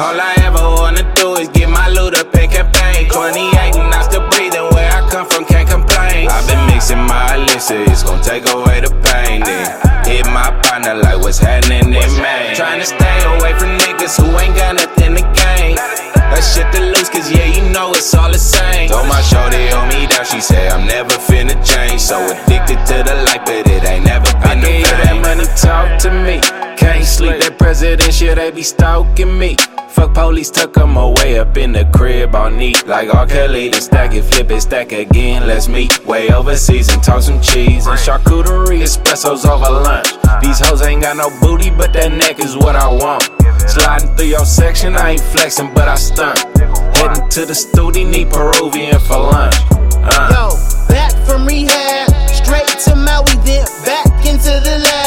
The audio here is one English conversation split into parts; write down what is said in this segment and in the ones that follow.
All I ever wanna do is get my loot up and campaign. 28 and I still breathing. Where I come from, can't complain. I've been mixing my elixir, it's gon' take away the pain. Then hit my partner like what's happening in Maine. Trying to stay away from niggas who ain't got nothing to gain. That shit to lose, cause yeah, you know it's all the same. Told my shorty hold me down, she said I'm never finna change. So addicted to the light, but that shit, they be stalking me. Fuck police, took them away up in the crib all neat. Like R. Kelly, then stack it, flip it, stack again. Let's meet way overseas and talk some cheese and charcuterie espressos over lunch. These hoes ain't got no booty, but that neck is what I want. Sliding through your section, I ain't flexing, but I stunt. Heading to the studio, need Peruvian for lunch. Uh. Yo, back from rehab, straight to Maui, then back into the lab.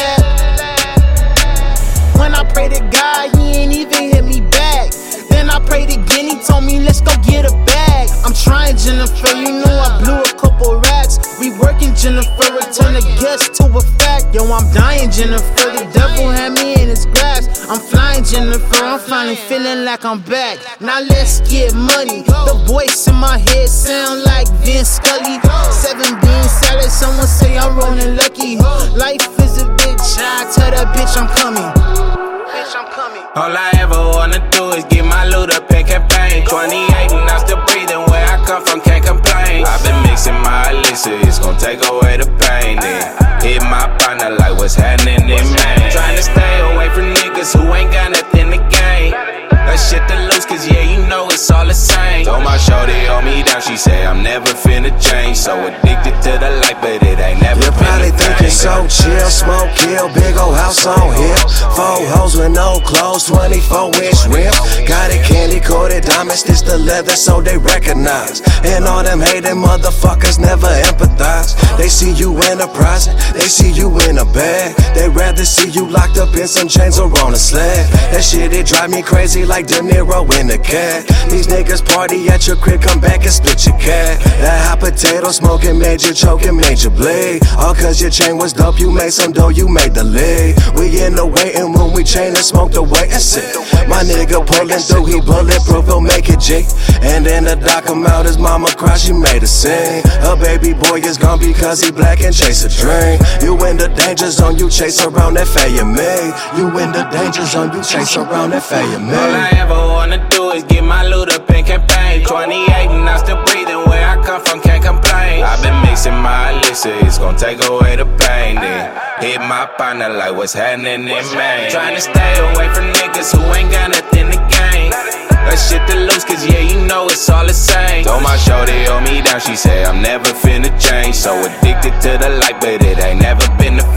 Jennifer, you know I blew a couple racks. We working, Jennifer, return a guest to a fact. Yo, I'm dying, Jennifer, the devil had me in his grasp. I'm flying, Jennifer, I'm finally feeling like I'm back. Now let's get money. The voice in my head sound like Vince Scully. Seven bean salad, someone say I'm rolling lucky. Life is a bitch, I tell that bitch I'm coming. Bitch, I'm coming. All I ever wanna do is get my loot up and campaign. 28 take away the pain. Then hit my partner like what's happening in Maine. Trying to stay away from niggas who ain't got nothing to gain. That shit to lose, cause yeah, you know it's all the same. Told my shorty hold me down, she said I'm never finna change. So addicted to the life, but it ain't never You probably the think thing. it's so chill, smoke, kill, big old house on hill. Four hoes with no clothes, 24 inch rim. Got it candy coated diamonds, this the leather, so they recognize. And all them hating motherfuckers never empathize. They see you in a prison, they see you in a bag. They rather see you locked up in some chains or on a sled. That shit, it drive me crazy like De Niro in a cat. These niggas party at your crib, come back and split your cat. That hot potato smoking made you choke made you bleed. All cause your chain was dope, you made some dough, you made the lead. We in the waiting room, we chain and smoke the wait and sit. My nigga pulling through, he bulletproof, he'll make it G. And then the doc him out, his mama cry, she made a scene. Her baby boy is gone because he black and chase a dream. You in the danger zone, you chase around that fire me. You in the danger zone, you chase around that fire me. All I ever wanna do is get my loot up and campaign. 28 gon' take away the pain. Then hit my partner like what's happening in Maine. Trying to stay away from niggas who ain't got nothing to gain. That shit to lose, cause yeah, you know it's all the same. Told my shorty hold me down, she said I'm never finna change. So addicted to the light, but it ain't never been the